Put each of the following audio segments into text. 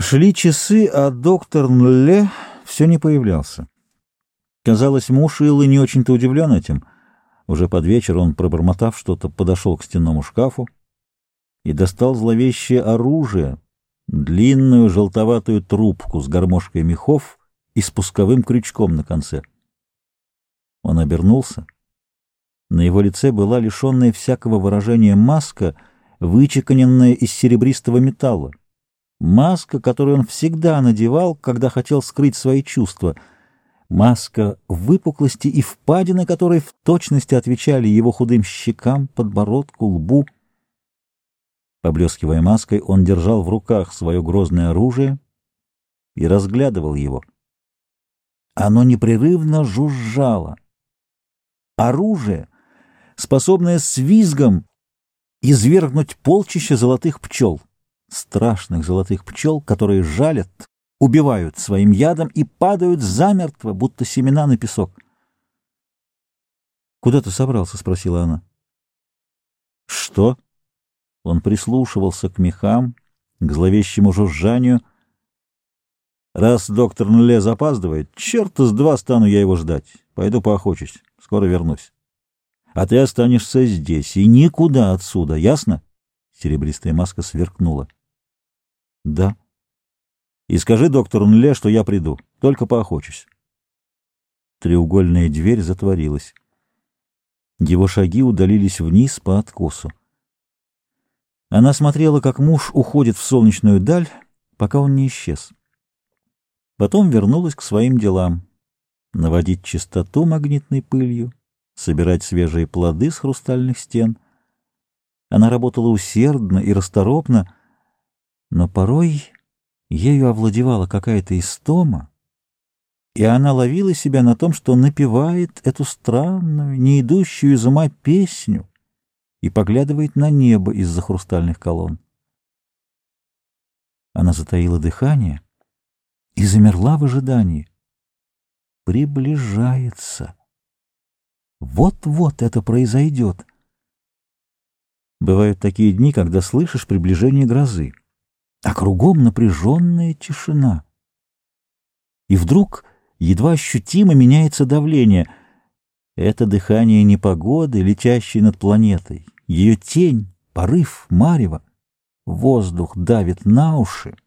Шли часы, а доктор Нле все не появлялся. Казалось, муж Иллы не очень-то удивлен этим. Уже под вечер он, пробормотав что-то, подошел к стенному шкафу и достал зловещее оружие, длинную желтоватую трубку с гармошкой мехов и спусковым крючком на конце. Он обернулся. На его лице была лишенная всякого выражения маска, вычеканенная из серебристого металла. Маска, которую он всегда надевал, когда хотел скрыть свои чувства. Маска выпуклости и впадины, которые в точности отвечали его худым щекам, подбородку, лбу. Поблескивая маской, он держал в руках свое грозное оружие и разглядывал его. Оно непрерывно жужжало. Оружие, способное с визгом извергнуть полчища золотых пчел страшных золотых пчел, которые жалят, убивают своим ядом и падают замертво, будто семена на песок. «Куда ты собрался?» — спросила она. «Что?» Он прислушивался к мехам, к зловещему жужжанию. «Раз доктор Нуле запаздывает, черта с два стану я его ждать. Пойду поохочусь, скоро вернусь. А ты останешься здесь и никуда отсюда, ясно?» Серебристая маска сверкнула. Да. И скажи доктору Нле, что я приду. Только поохочусь. Треугольная дверь затворилась. Его шаги удалились вниз по откосу. Она смотрела, как муж уходит в солнечную даль, пока он не исчез. Потом вернулась к своим делам. Наводить чистоту магнитной пылью, собирать свежие плоды с хрустальных стен. Она работала усердно и расторопно, но порой ею овладевала какая-то истома, и она ловила себя на том, что напевает эту странную, не идущую из ума песню и поглядывает на небо из-за хрустальных колонн. Она затаила дыхание и замерла в ожидании. Приближается. Вот-вот это произойдет. Бывают такие дни, когда слышишь приближение грозы а кругом напряженная тишина. И вдруг едва ощутимо меняется давление. Это дыхание непогоды, летящей над планетой, ее тень, порыв, марево. Воздух давит на уши,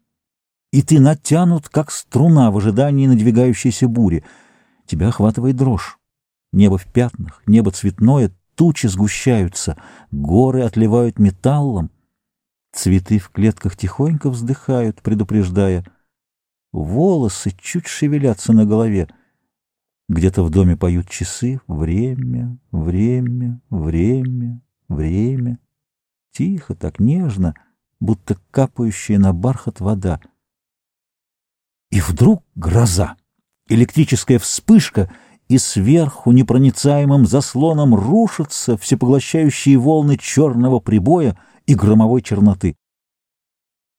и ты натянут, как струна в ожидании надвигающейся бури. Тебя охватывает дрожь. Небо в пятнах, небо цветное, тучи сгущаются, горы отливают металлом. Цветы в клетках тихонько вздыхают, предупреждая. Волосы чуть шевелятся на голове. Где-то в доме поют часы. Время, время, время, время. Тихо, так нежно, будто капающая на бархат вода. И вдруг гроза, электрическая вспышка, и сверху непроницаемым заслоном рушатся всепоглощающие волны черного прибоя — и громовой черноты.